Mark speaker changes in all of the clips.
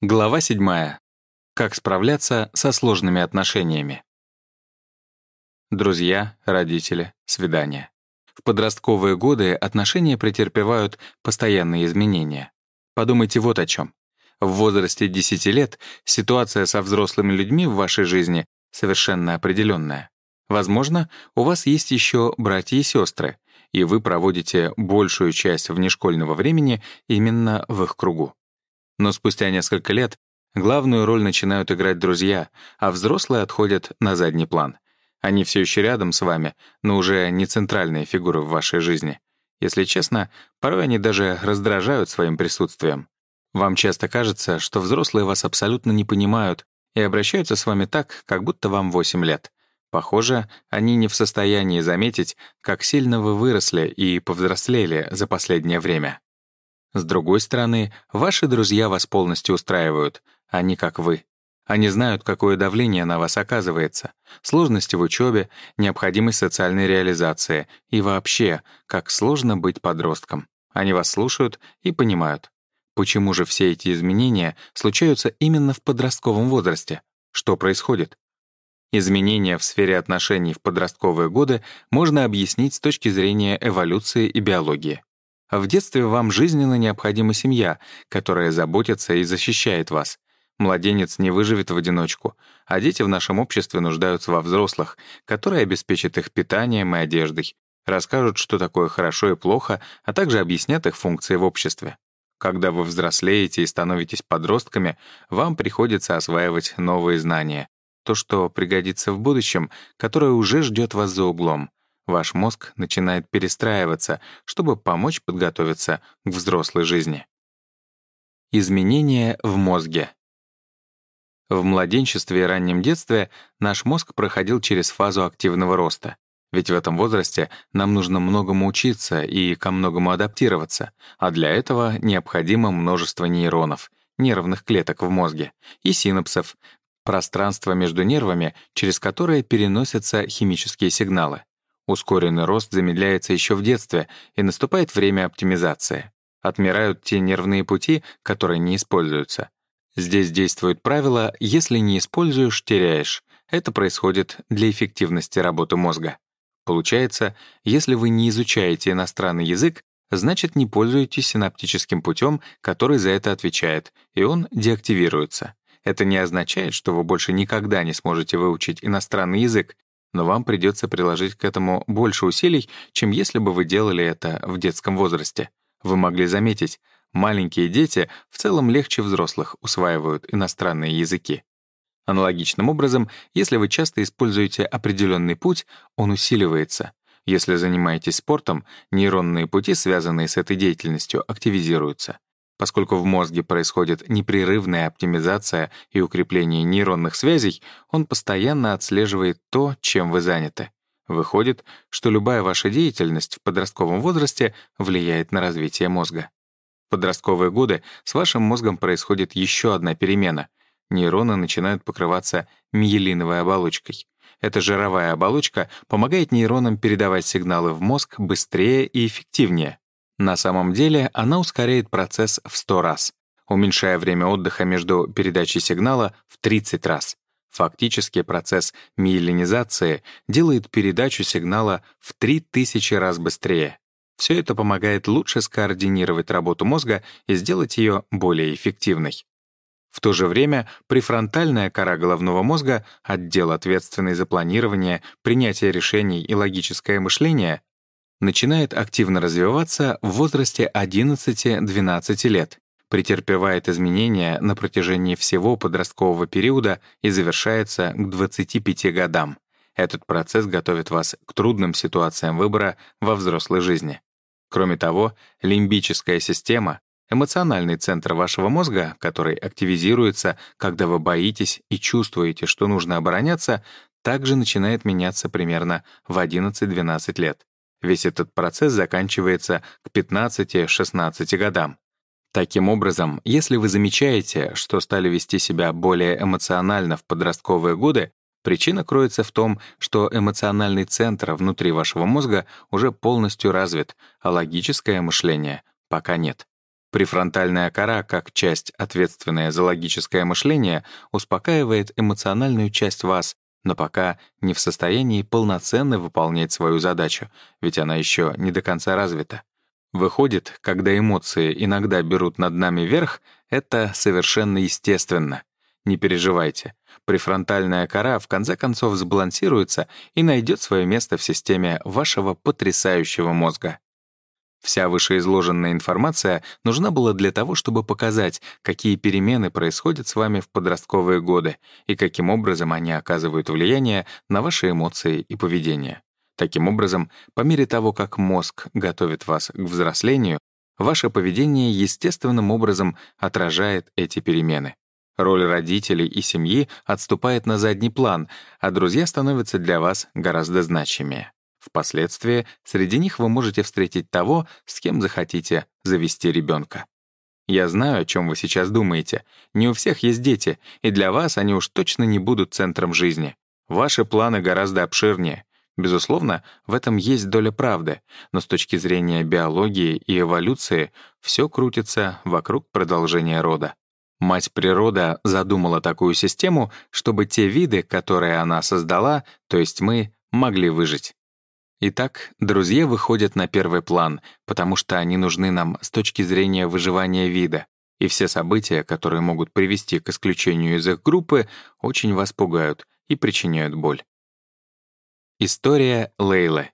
Speaker 1: Глава 7. Как справляться со сложными отношениями. Друзья, родители, свидания. В подростковые годы отношения претерпевают постоянные изменения. Подумайте вот о чем. В возрасте 10 лет ситуация со взрослыми людьми в вашей жизни совершенно определенная. Возможно, у вас есть еще братья и сестры, и вы проводите большую часть внешкольного времени именно в их кругу. Но спустя несколько лет главную роль начинают играть друзья, а взрослые отходят на задний план. Они все еще рядом с вами, но уже не центральные фигуры в вашей жизни. Если честно, порой они даже раздражают своим присутствием. Вам часто кажется, что взрослые вас абсолютно не понимают и обращаются с вами так, как будто вам 8 лет. Похоже, они не в состоянии заметить, как сильно вы выросли и повзрослели за последнее время. С другой стороны, ваши друзья вас полностью устраивают, они как вы. Они знают, какое давление на вас оказывается, сложности в учебе, необходимость социальной реализации и вообще, как сложно быть подростком. Они вас слушают и понимают. Почему же все эти изменения случаются именно в подростковом возрасте? Что происходит? Изменения в сфере отношений в подростковые годы можно объяснить с точки зрения эволюции и биологии. В детстве вам жизненно необходима семья, которая заботится и защищает вас. Младенец не выживет в одиночку, а дети в нашем обществе нуждаются во взрослых, которые обеспечат их питанием и одеждой, расскажут, что такое хорошо и плохо, а также объяснят их функции в обществе. Когда вы взрослеете и становитесь подростками, вам приходится осваивать новые знания, то, что пригодится в будущем, которое уже ждет вас за углом. Ваш мозг начинает перестраиваться, чтобы помочь подготовиться к взрослой жизни. Изменения в мозге. В младенчестве и раннем детстве наш мозг проходил через фазу активного роста. Ведь в этом возрасте нам нужно многому учиться и ко многому адаптироваться, а для этого необходимо множество нейронов, нервных клеток в мозге, и синапсов, пространство между нервами, через которое переносятся химические сигналы. Ускоренный рост замедляется еще в детстве, и наступает время оптимизации. Отмирают те нервные пути, которые не используются. Здесь действует правило «если не используешь, теряешь». Это происходит для эффективности работы мозга. Получается, если вы не изучаете иностранный язык, значит не пользуетесь синаптическим путем, который за это отвечает, и он деактивируется. Это не означает, что вы больше никогда не сможете выучить иностранный язык, но вам придется приложить к этому больше усилий, чем если бы вы делали это в детском возрасте. Вы могли заметить, маленькие дети в целом легче взрослых усваивают иностранные языки. Аналогичным образом, если вы часто используете определенный путь, он усиливается. Если занимаетесь спортом, нейронные пути, связанные с этой деятельностью, активизируются. Поскольку в мозге происходит непрерывная оптимизация и укрепление нейронных связей, он постоянно отслеживает то, чем вы заняты. Выходит, что любая ваша деятельность в подростковом возрасте влияет на развитие мозга. В подростковые годы с вашим мозгом происходит еще одна перемена. Нейроны начинают покрываться миелиновой оболочкой. Эта жировая оболочка помогает нейронам передавать сигналы в мозг быстрее и эффективнее. На самом деле она ускоряет процесс в 100 раз, уменьшая время отдыха между передачей сигнала в 30 раз. Фактически процесс миелинизации делает передачу сигнала в 3000 раз быстрее. Все это помогает лучше скоординировать работу мозга и сделать ее более эффективной. В то же время префронтальная кора головного мозга, отдел, ответственный за планирование, принятие решений и логическое мышление, начинает активно развиваться в возрасте 11-12 лет, претерпевает изменения на протяжении всего подросткового периода и завершается к 25 годам. Этот процесс готовит вас к трудным ситуациям выбора во взрослой жизни. Кроме того, лимбическая система — эмоциональный центр вашего мозга, который активизируется, когда вы боитесь и чувствуете, что нужно обороняться, также начинает меняться примерно в 11-12 лет. Весь этот процесс заканчивается к 15-16 годам. Таким образом, если вы замечаете, что стали вести себя более эмоционально в подростковые годы, причина кроется в том, что эмоциональный центр внутри вашего мозга уже полностью развит, а логическое мышление пока нет. Префронтальная кора, как часть, ответственная за логическое мышление, успокаивает эмоциональную часть вас, но пока не в состоянии полноценно выполнять свою задачу, ведь она еще не до конца развита. Выходит, когда эмоции иногда берут над нами верх, это совершенно естественно. Не переживайте. Префронтальная кора в конце концов сбалансируется и найдет свое место в системе вашего потрясающего мозга. Вся вышеизложенная информация нужна была для того, чтобы показать, какие перемены происходят с вами в подростковые годы и каким образом они оказывают влияние на ваши эмоции и поведение. Таким образом, по мере того, как мозг готовит вас к взрослению, ваше поведение естественным образом отражает эти перемены. Роль родителей и семьи отступает на задний план, а друзья становятся для вас гораздо значимее. Впоследствии среди них вы можете встретить того, с кем захотите завести ребенка. Я знаю, о чем вы сейчас думаете. Не у всех есть дети, и для вас они уж точно не будут центром жизни. Ваши планы гораздо обширнее. Безусловно, в этом есть доля правды, но с точки зрения биологии и эволюции все крутится вокруг продолжения рода. Мать природа задумала такую систему, чтобы те виды, которые она создала, то есть мы, могли выжить. Итак, друзья выходят на первый план, потому что они нужны нам с точки зрения выживания вида, и все события, которые могут привести к исключению из их группы, очень вас пугают и причиняют боль. История Лейлы.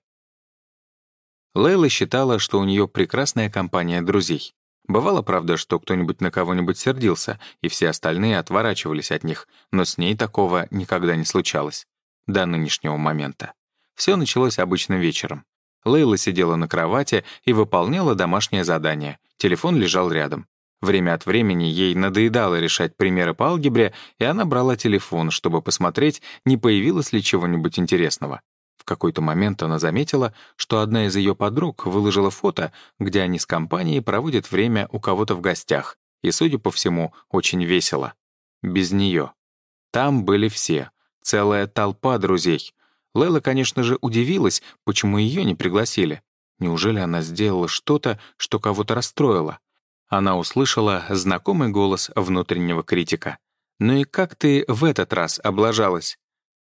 Speaker 1: Лейла считала, что у нее прекрасная компания друзей. Бывало, правда, что кто-нибудь на кого-нибудь сердился, и все остальные отворачивались от них, но с ней такого никогда не случалось. До нынешнего момента. Все началось обычным вечером. Лейла сидела на кровати и выполняла домашнее задание. Телефон лежал рядом. Время от времени ей надоедало решать примеры по алгебре, и она брала телефон, чтобы посмотреть, не появилось ли чего-нибудь интересного. В какой-то момент она заметила, что одна из ее подруг выложила фото, где они с компанией проводят время у кого-то в гостях, и, судя по всему, очень весело. Без нее. Там были все, целая толпа друзей, Лейла, конечно же, удивилась, почему ее не пригласили. Неужели она сделала что-то, что кого-то расстроило? Она услышала знакомый голос внутреннего критика. «Ну и как ты в этот раз облажалась?»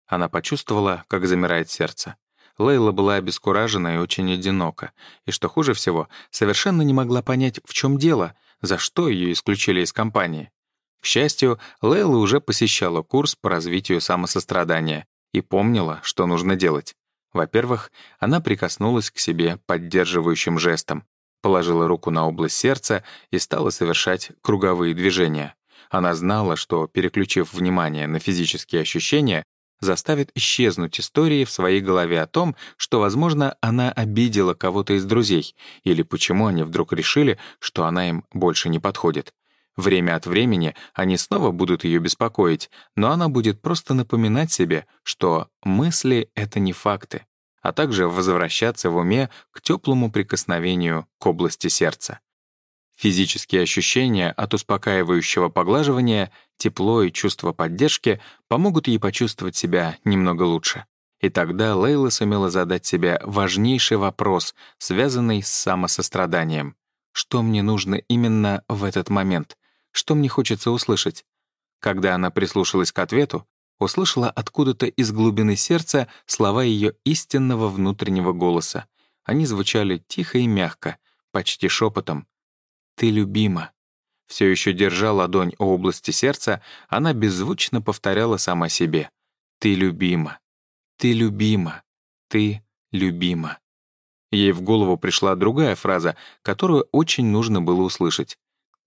Speaker 1: Она почувствовала, как замирает сердце. Лейла была обескуражена и очень одинока, и, что хуже всего, совершенно не могла понять, в чем дело, за что ее исключили из компании. К счастью, Лейла уже посещала курс по развитию самосострадания, и помнила, что нужно делать. Во-первых, она прикоснулась к себе поддерживающим жестом, положила руку на область сердца и стала совершать круговые движения. Она знала, что, переключив внимание на физические ощущения, заставит исчезнуть истории в своей голове о том, что, возможно, она обидела кого-то из друзей, или почему они вдруг решили, что она им больше не подходит. Время от времени они снова будут ее беспокоить, но она будет просто напоминать себе, что мысли — это не факты, а также возвращаться в уме к теплому прикосновению к области сердца. Физические ощущения от успокаивающего поглаживания, тепло и чувство поддержки помогут ей почувствовать себя немного лучше. И тогда Лейла сумела задать себе важнейший вопрос, связанный с самосостраданием. Что мне нужно именно в этот момент? Что мне хочется услышать. Когда она прислушалась к ответу, услышала откуда-то из глубины сердца слова ее истинного внутреннего голоса. Они звучали тихо и мягко, почти шепотом. «Ты любима». Все еще держа ладонь у области сердца, она беззвучно повторяла сама себе. «Ты любима. Ты любима. Ты любима». Ей в голову пришла другая фраза, которую очень нужно было услышать.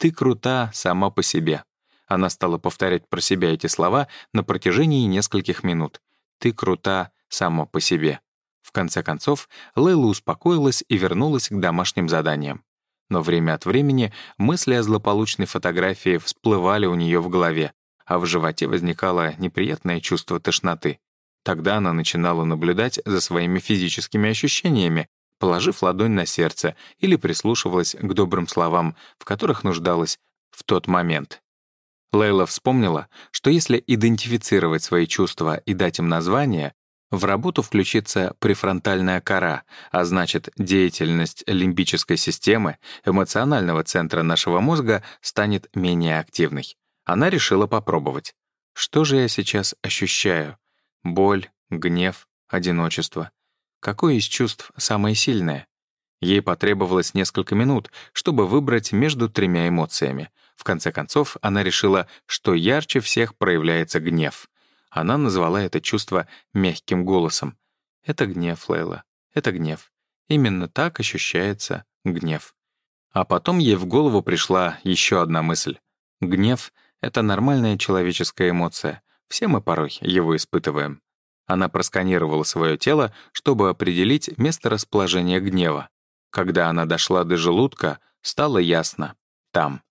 Speaker 1: «Ты крута сама по себе». Она стала повторять про себя эти слова на протяжении нескольких минут. «Ты крута сама по себе». В конце концов, Лейла успокоилась и вернулась к домашним заданиям. Но время от времени мысли о злополучной фотографии всплывали у нее в голове, а в животе возникало неприятное чувство тошноты. Тогда она начинала наблюдать за своими физическими ощущениями, положив ладонь на сердце или прислушивалась к добрым словам, в которых нуждалась в тот момент. Лейла вспомнила, что если идентифицировать свои чувства и дать им название, В работу включится префронтальная кора, а значит, деятельность лимбической системы, эмоционального центра нашего мозга, станет менее активной. Она решила попробовать. Что же я сейчас ощущаю? Боль, гнев, одиночество. Какое из чувств самое сильное? Ей потребовалось несколько минут, чтобы выбрать между тремя эмоциями. В конце концов, она решила, что ярче всех проявляется гнев. Она назвала это чувство мягким голосом. «Это гнев, Лейла. Это гнев. Именно так ощущается гнев». А потом ей в голову пришла еще одна мысль. Гнев — это нормальная человеческая эмоция. Все мы порой его испытываем. Она просканировала свое тело, чтобы определить место расположения гнева. Когда она дошла до желудка, стало ясно — там.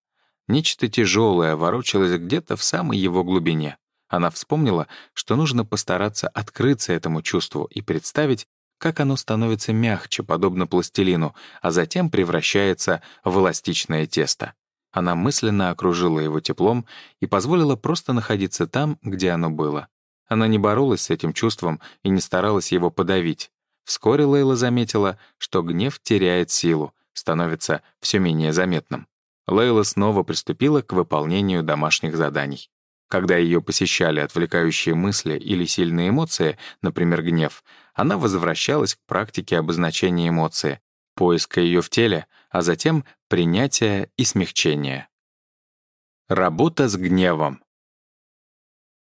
Speaker 1: Нечто тяжелое ворочалось где-то в самой его глубине. Она вспомнила, что нужно постараться открыться этому чувству и представить, как оно становится мягче, подобно пластилину, а затем превращается в эластичное тесто. Она мысленно окружила его теплом и позволила просто находиться там, где оно было. Она не боролась с этим чувством и не старалась его подавить. Вскоре Лейла заметила, что гнев теряет силу, становится все менее заметным. Лейла снова приступила к выполнению домашних заданий. Когда ее посещали отвлекающие мысли или сильные эмоции, например, гнев, она возвращалась к практике обозначения эмоции, поиска ее в теле, а затем принятия и смягчения. Работа с гневом.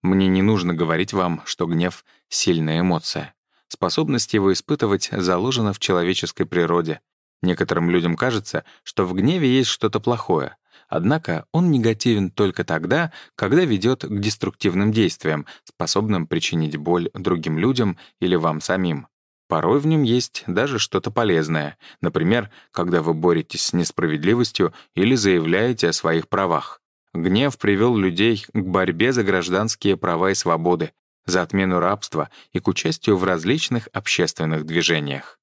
Speaker 1: Мне не нужно говорить вам, что гнев — сильная эмоция. Способность его испытывать заложена в человеческой природе. Некоторым людям кажется, что в гневе есть что-то плохое. Однако он негативен только тогда, когда ведет к деструктивным действиям, способным причинить боль другим людям или вам самим. Порой в нем есть даже что-то полезное, например, когда вы боретесь с несправедливостью или заявляете о своих правах. Гнев привел людей к борьбе за гражданские права и свободы, за отмену рабства и к участию в различных общественных движениях.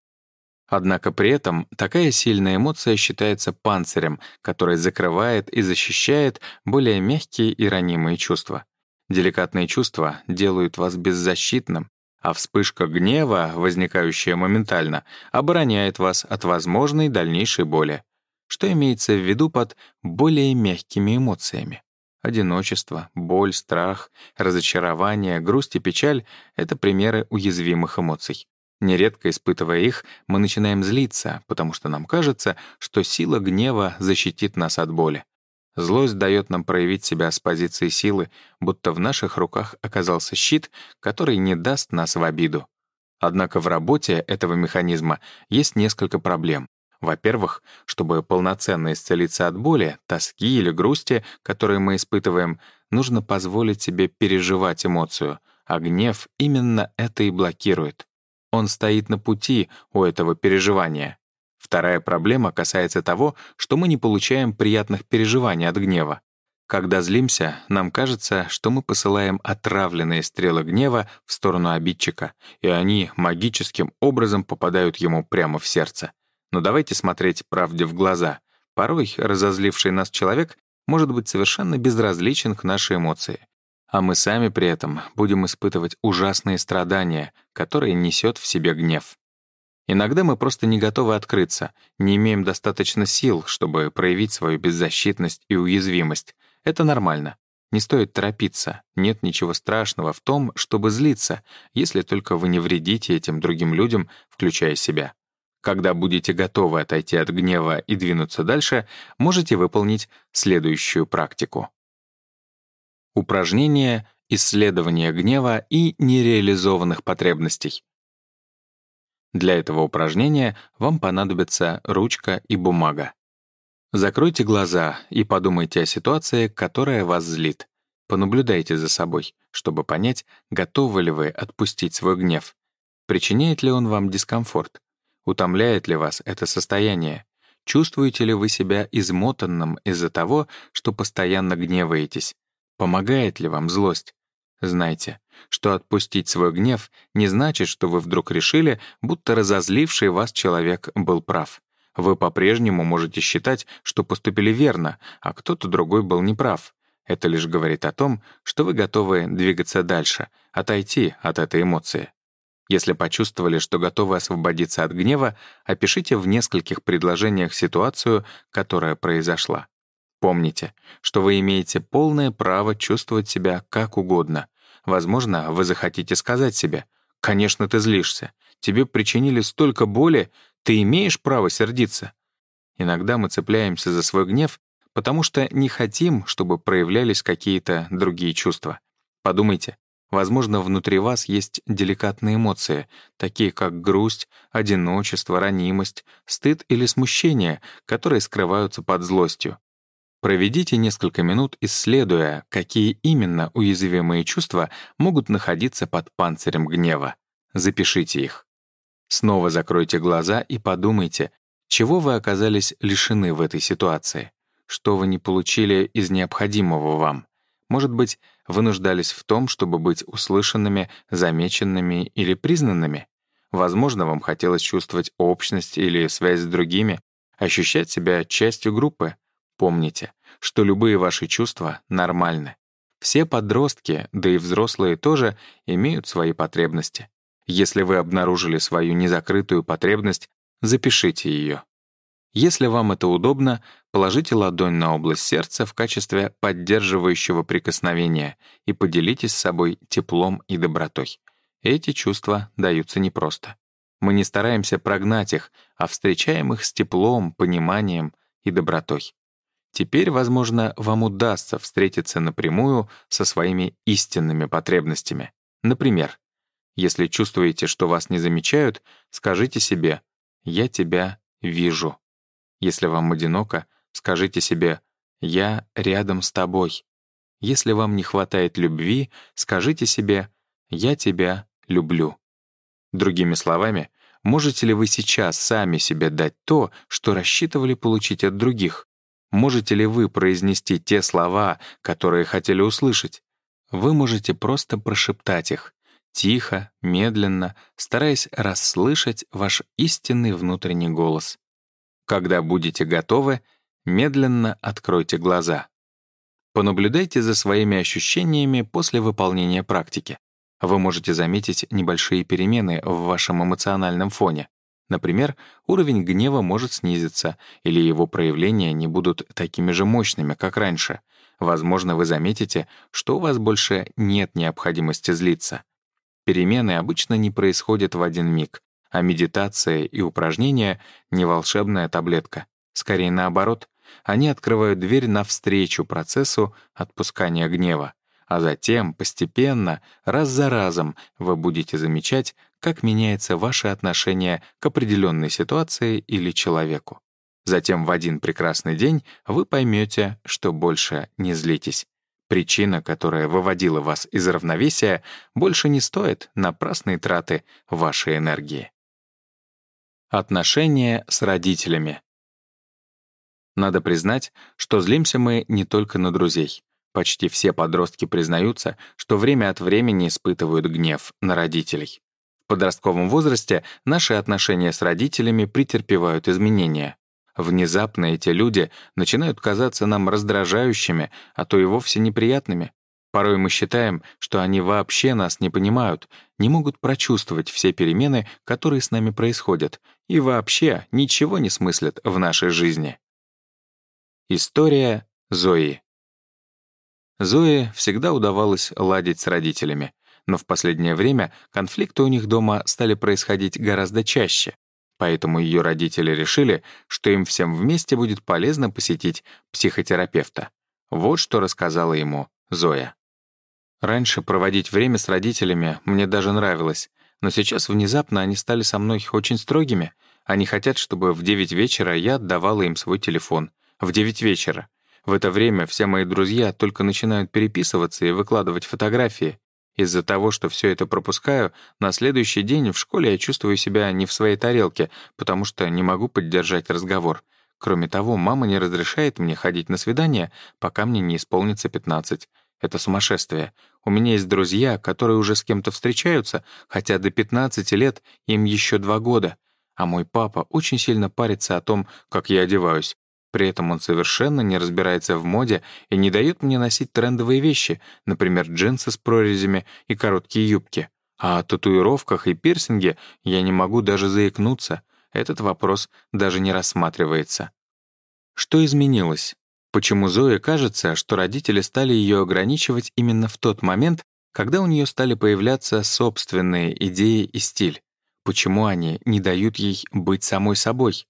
Speaker 1: Однако при этом такая сильная эмоция считается панцирем, который закрывает и защищает более мягкие и ранимые чувства. Деликатные чувства делают вас беззащитным, а вспышка гнева, возникающая моментально, обороняет вас от возможной дальнейшей боли. Что имеется в виду под более мягкими эмоциями? Одиночество, боль, страх, разочарование, грусть и печаль — это примеры уязвимых эмоций. Нередко испытывая их, мы начинаем злиться, потому что нам кажется, что сила гнева защитит нас от боли. Злость дает нам проявить себя с позиции силы, будто в наших руках оказался щит, который не даст нас в обиду. Однако в работе этого механизма есть несколько проблем. Во-первых, чтобы полноценно исцелиться от боли, тоски или грусти, которые мы испытываем, нужно позволить себе переживать эмоцию, а гнев именно это и блокирует. Он стоит на пути у этого переживания. Вторая проблема касается того, что мы не получаем приятных переживаний от гнева. Когда злимся, нам кажется, что мы посылаем отравленные стрелы гнева в сторону обидчика, и они магическим образом попадают ему прямо в сердце. Но давайте смотреть правде в глаза. Порой разозливший нас человек может быть совершенно безразличен к нашей эмоции. А мы сами при этом будем испытывать ужасные страдания, которые несет в себе гнев. Иногда мы просто не готовы открыться, не имеем достаточно сил, чтобы проявить свою беззащитность и уязвимость. Это нормально. Не стоит торопиться. Нет ничего страшного в том, чтобы злиться, если только вы не вредите этим другим людям, включая себя. Когда будете готовы отойти от гнева и двинуться дальше, можете выполнить следующую практику. Упражнение «Исследование гнева и нереализованных потребностей». Для этого упражнения вам понадобится ручка и бумага. Закройте глаза и подумайте о ситуации, которая вас злит. Понаблюдайте за собой, чтобы понять, готовы ли вы отпустить свой гнев. Причиняет ли он вам дискомфорт? Утомляет ли вас это состояние? Чувствуете ли вы себя измотанным из-за того, что постоянно гневаетесь? Помогает ли вам злость? Знайте, что отпустить свой гнев не значит, что вы вдруг решили, будто разозливший вас человек был прав. Вы по-прежнему можете считать, что поступили верно, а кто-то другой был неправ. Это лишь говорит о том, что вы готовы двигаться дальше, отойти от этой эмоции. Если почувствовали, что готовы освободиться от гнева, опишите в нескольких предложениях ситуацию, которая произошла. Помните, что вы имеете полное право чувствовать себя как угодно. Возможно, вы захотите сказать себе, «Конечно, ты злишься. Тебе причинили столько боли, ты имеешь право сердиться». Иногда мы цепляемся за свой гнев, потому что не хотим, чтобы проявлялись какие-то другие чувства. Подумайте, возможно, внутри вас есть деликатные эмоции, такие как грусть, одиночество, ранимость, стыд или смущение, которые скрываются под злостью. Проведите несколько минут, исследуя, какие именно уязвимые чувства могут находиться под панцирем гнева. Запишите их. Снова закройте глаза и подумайте, чего вы оказались лишены в этой ситуации, что вы не получили из необходимого вам. Может быть, вы нуждались в том, чтобы быть услышанными, замеченными или признанными? Возможно, вам хотелось чувствовать общность или связь с другими, ощущать себя частью группы. Помните, что любые ваши чувства нормальны. Все подростки, да и взрослые тоже, имеют свои потребности. Если вы обнаружили свою незакрытую потребность, запишите ее. Если вам это удобно, положите ладонь на область сердца в качестве поддерживающего прикосновения и поделитесь с собой теплом и добротой. Эти чувства даются непросто. Мы не стараемся прогнать их, а встречаем их с теплом, пониманием и добротой. Теперь, возможно, вам удастся встретиться напрямую со своими истинными потребностями. Например, если чувствуете, что вас не замечают, скажите себе «Я тебя вижу». Если вам одиноко, скажите себе «Я рядом с тобой». Если вам не хватает любви, скажите себе «Я тебя люблю». Другими словами, можете ли вы сейчас сами себе дать то, что рассчитывали получить от других? Можете ли вы произнести те слова, которые хотели услышать? Вы можете просто прошептать их, тихо, медленно, стараясь расслышать ваш истинный внутренний голос. Когда будете готовы, медленно откройте глаза. Понаблюдайте за своими ощущениями после выполнения практики. Вы можете заметить небольшие перемены в вашем эмоциональном фоне. Например, уровень гнева может снизиться, или его проявления не будут такими же мощными, как раньше. Возможно, вы заметите, что у вас больше нет необходимости злиться. Перемены обычно не происходят в один миг, а медитация и упражнения — не волшебная таблетка. Скорее наоборот, они открывают дверь навстречу процессу отпускания гнева. А затем, постепенно, раз за разом, вы будете замечать, как меняется ваше отношение к определенной ситуации или человеку. Затем в один прекрасный день вы поймете, что больше не злитесь. Причина, которая выводила вас из равновесия, больше не стоит напрасной траты вашей энергии. Отношения с родителями. Надо признать, что злимся мы не только на друзей. Почти все подростки признаются, что время от времени испытывают гнев на родителей подростковом возрасте наши отношения с родителями претерпевают изменения. Внезапно эти люди начинают казаться нам раздражающими, а то и вовсе неприятными. Порой мы считаем, что они вообще нас не понимают, не могут прочувствовать все перемены, которые с нами происходят, и вообще ничего не смыслят в нашей жизни. История Зои. Зое всегда удавалось ладить с родителями но в последнее время конфликты у них дома стали происходить гораздо чаще, поэтому ее родители решили, что им всем вместе будет полезно посетить психотерапевта. Вот что рассказала ему Зоя. Раньше проводить время с родителями мне даже нравилось, но сейчас внезапно они стали со мной очень строгими. Они хотят, чтобы в 9 вечера я отдавала им свой телефон. В 9 вечера. В это время все мои друзья только начинают переписываться и выкладывать фотографии. Из-за того, что все это пропускаю, на следующий день в школе я чувствую себя не в своей тарелке, потому что не могу поддержать разговор. Кроме того, мама не разрешает мне ходить на свидания, пока мне не исполнится 15. Это сумасшествие. У меня есть друзья, которые уже с кем-то встречаются, хотя до 15 лет им еще два года. А мой папа очень сильно парится о том, как я одеваюсь. При этом он совершенно не разбирается в моде и не дает мне носить трендовые вещи, например, джинсы с прорезями и короткие юбки. А о татуировках и пирсинге я не могу даже заикнуться. Этот вопрос даже не рассматривается. Что изменилось? Почему Зое кажется, что родители стали ее ограничивать именно в тот момент, когда у нее стали появляться собственные идеи и стиль? Почему они не дают ей быть самой собой?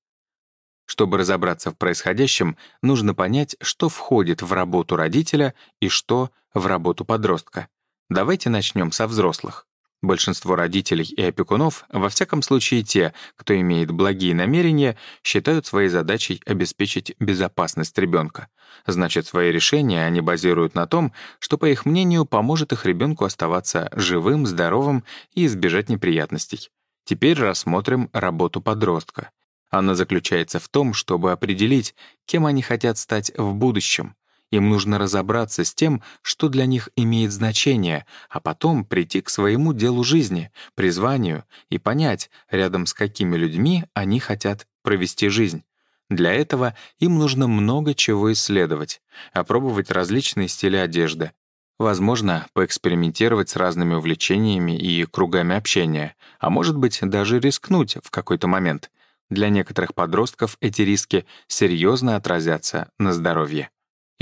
Speaker 1: Чтобы разобраться в происходящем, нужно понять, что входит в работу родителя и что в работу подростка. Давайте начнем со взрослых. Большинство родителей и опекунов, во всяком случае те, кто имеет благие намерения, считают своей задачей обеспечить безопасность ребенка. Значит, свои решения они базируют на том, что, по их мнению, поможет их ребенку оставаться живым, здоровым и избежать неприятностей. Теперь рассмотрим работу подростка. Она заключается в том, чтобы определить, кем они хотят стать в будущем, им нужно разобраться с тем, что для них имеет значение, а потом прийти к своему делу жизни, призванию и понять, рядом с какими людьми они хотят провести жизнь. Для этого им нужно много чего исследовать, опробовать различные стили одежды, возможно, поэкспериментировать с разными увлечениями и кругами общения, а может быть, даже рискнуть в какой-то момент. Для некоторых подростков эти риски серьезно отразятся на здоровье.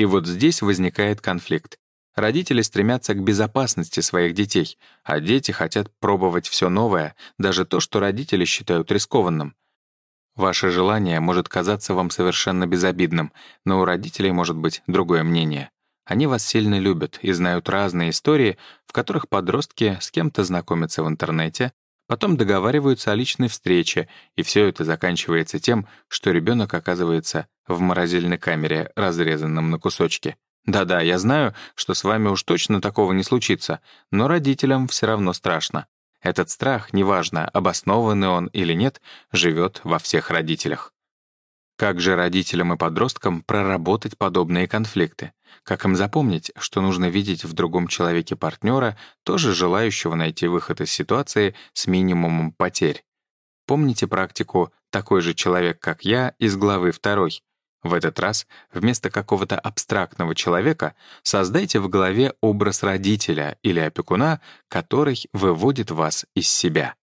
Speaker 1: И вот здесь возникает конфликт. Родители стремятся к безопасности своих детей, а дети хотят пробовать все новое, даже то, что родители считают рискованным. Ваше желание может казаться вам совершенно безобидным, но у родителей может быть другое мнение. Они вас сильно любят и знают разные истории, в которых подростки с кем-то знакомятся в интернете, Потом договариваются о личной встрече, и все это заканчивается тем, что ребенок оказывается в морозильной камере, разрезанном на кусочки. Да-да, я знаю, что с вами уж точно такого не случится, но родителям все равно страшно. Этот страх, неважно, обоснованный он или нет, живет во всех родителях. Как же родителям и подросткам проработать подобные конфликты? Как им запомнить, что нужно видеть в другом человеке партнера, тоже желающего найти выход из ситуации с минимумом потерь? Помните практику «такой же человек, как я» из главы 2. В этот раз вместо какого-то абстрактного человека создайте в голове образ родителя или опекуна, который выводит вас из себя.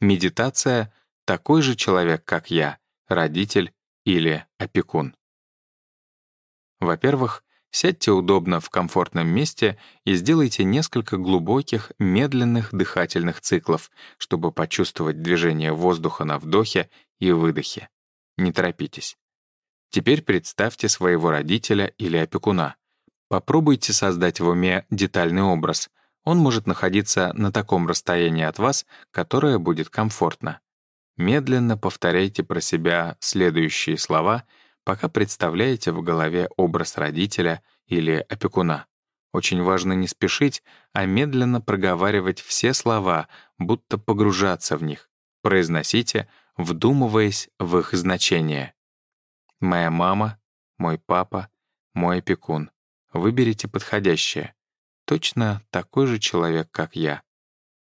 Speaker 1: Медитация «такой же человек, как я» родитель или опекун. Во-первых, сядьте удобно в комфортном месте и сделайте несколько глубоких, медленных дыхательных циклов, чтобы почувствовать движение воздуха на вдохе и выдохе. Не торопитесь. Теперь представьте своего родителя или опекуна. Попробуйте создать в уме детальный образ. Он может находиться на таком расстоянии от вас, которое будет комфортно. Медленно повторяйте про себя следующие слова, пока представляете в голове образ родителя или опекуна. Очень важно не спешить, а медленно проговаривать все слова, будто погружаться в них. Произносите, вдумываясь в их значение. «Моя мама», «Мой папа», «Мой опекун». Выберите подходящее. Точно такой же человек, как я.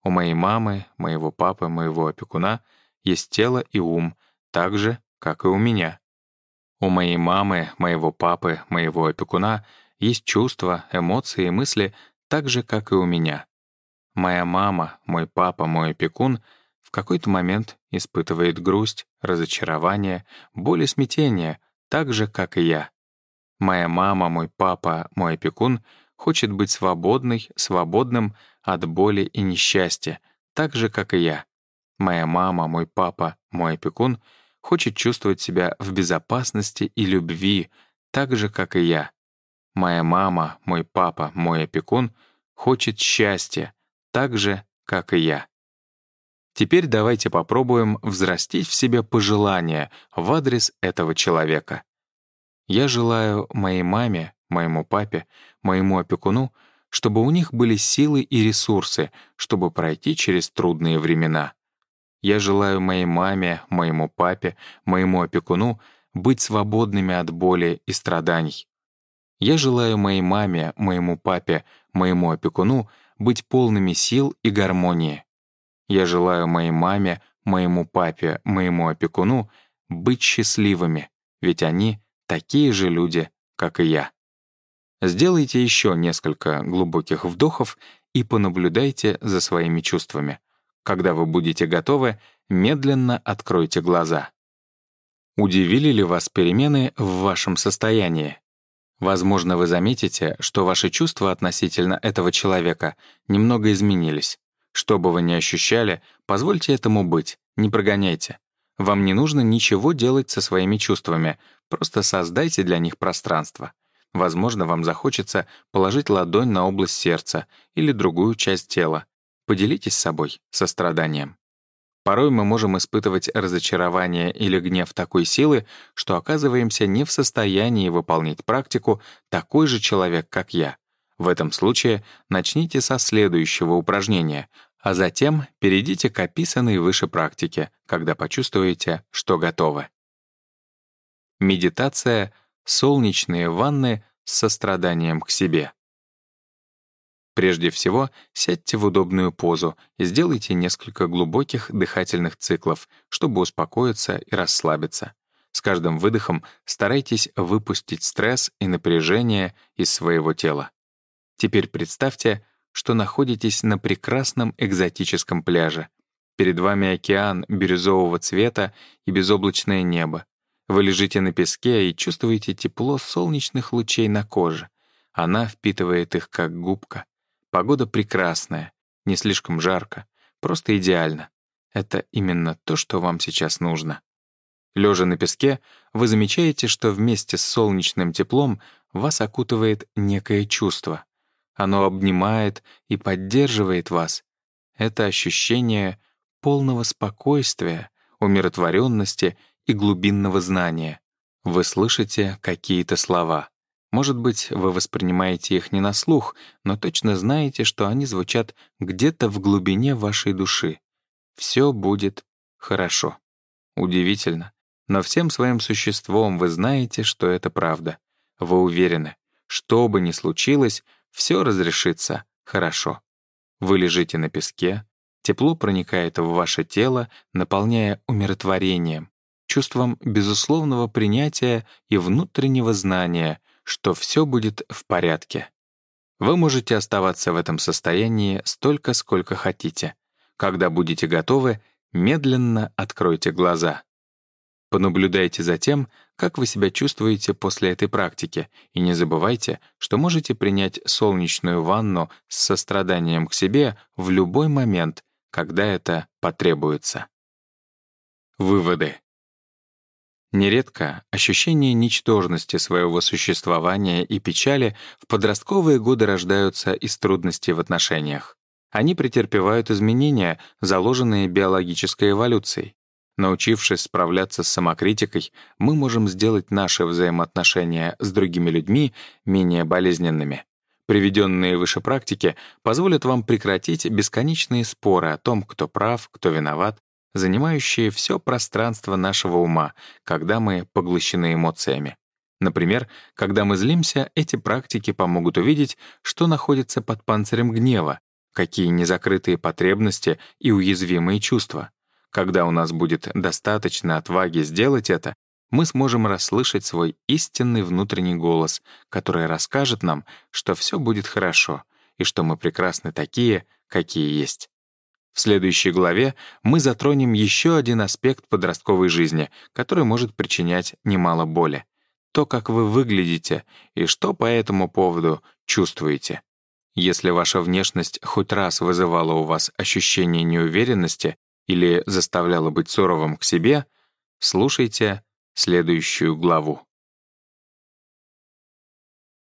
Speaker 1: У моей мамы, моего папы, моего опекуна — есть тело и ум, так же, как и у меня. У моей мамы, моего папы, моего опекуна есть чувства, эмоции и мысли, так же, как и у меня. Моя мама, мой папа, мой опекун в какой-то момент испытывает грусть, разочарование, боль и смятение, так же, как и я. Моя мама, мой папа, мой опекун хочет быть свободной, свободным от боли и несчастья, так же, как и я. Моя мама, мой папа, мой опекун хочет чувствовать себя в безопасности и любви, так же, как и я. Моя мама, мой папа, мой опекун хочет счастья, так же, как и я. Теперь давайте попробуем взрастить в себе пожелания в адрес этого человека. Я желаю моей маме, моему папе, моему опекуну, чтобы у них были силы и ресурсы, чтобы пройти через трудные времена. Я желаю моей маме, моему папе, моему опекуну быть свободными от боли и страданий. Я желаю моей маме, моему папе, моему опекуну быть полными сил и гармонии. Я желаю моей маме, моему папе, моему опекуну быть счастливыми, ведь они такие же люди, как и я. Сделайте еще несколько глубоких вдохов и понаблюдайте за своими чувствами. Когда вы будете готовы, медленно откройте глаза. Удивили ли вас перемены в вашем состоянии? Возможно, вы заметите, что ваши чувства относительно этого человека немного изменились. Что бы вы ни ощущали, позвольте этому быть, не прогоняйте. Вам не нужно ничего делать со своими чувствами, просто создайте для них пространство. Возможно, вам захочется положить ладонь на область сердца или другую часть тела. Поделитесь с собой состраданием. Порой мы можем испытывать разочарование или гнев такой силы, что оказываемся не в состоянии выполнить практику «такой же человек, как я». В этом случае начните со следующего упражнения, а затем перейдите к описанной выше практике, когда почувствуете, что готовы. Медитация «Солнечные ванны с состраданием к себе». Прежде всего, сядьте в удобную позу и сделайте несколько глубоких дыхательных циклов, чтобы успокоиться и расслабиться. С каждым выдохом старайтесь выпустить стресс и напряжение из своего тела. Теперь представьте, что находитесь на прекрасном экзотическом пляже. Перед вами океан бирюзового цвета и безоблачное небо. Вы лежите на песке и чувствуете тепло солнечных лучей на коже. Она впитывает их как губка. Погода прекрасная, не слишком жарко, просто идеально. Это именно то, что вам сейчас нужно. Лежа на песке, вы замечаете, что вместе с солнечным теплом вас окутывает некое чувство. Оно обнимает и поддерживает вас. Это ощущение полного спокойствия, умиротворенности и глубинного знания. Вы слышите какие-то слова. Может быть, вы воспринимаете их не на слух, но точно знаете, что они звучат где-то в глубине вашей души. Все будет хорошо. Удивительно. Но всем своим существом вы знаете, что это правда. Вы уверены, что бы ни случилось, все разрешится хорошо. Вы лежите на песке, тепло проникает в ваше тело, наполняя умиротворением, чувством безусловного принятия и внутреннего знания — что все будет в порядке. Вы можете оставаться в этом состоянии столько, сколько хотите. Когда будете готовы, медленно откройте глаза. Понаблюдайте за тем, как вы себя чувствуете после этой практики, и не забывайте, что можете принять солнечную ванну с состраданием к себе в любой момент, когда это потребуется. Выводы. Нередко ощущение ничтожности своего существования и печали в подростковые годы рождаются из трудностей в отношениях. Они претерпевают изменения, заложенные биологической эволюцией. Научившись справляться с самокритикой, мы можем сделать наши взаимоотношения с другими людьми менее болезненными. Приведенные выше практики позволят вам прекратить бесконечные споры о том, кто прав, кто виноват, занимающие все пространство нашего ума, когда мы поглощены эмоциями. Например, когда мы злимся, эти практики помогут увидеть, что находится под панцирем гнева, какие незакрытые потребности и уязвимые чувства. Когда у нас будет достаточно отваги сделать это, мы сможем расслышать свой истинный внутренний голос, который расскажет нам, что все будет хорошо и что мы прекрасны такие, какие есть. В следующей главе мы затронем еще один аспект подростковой жизни, который может причинять немало боли. То, как вы выглядите и что по этому поводу чувствуете. Если ваша внешность хоть раз вызывала у вас ощущение неуверенности или заставляла быть суровым к себе, слушайте следующую главу.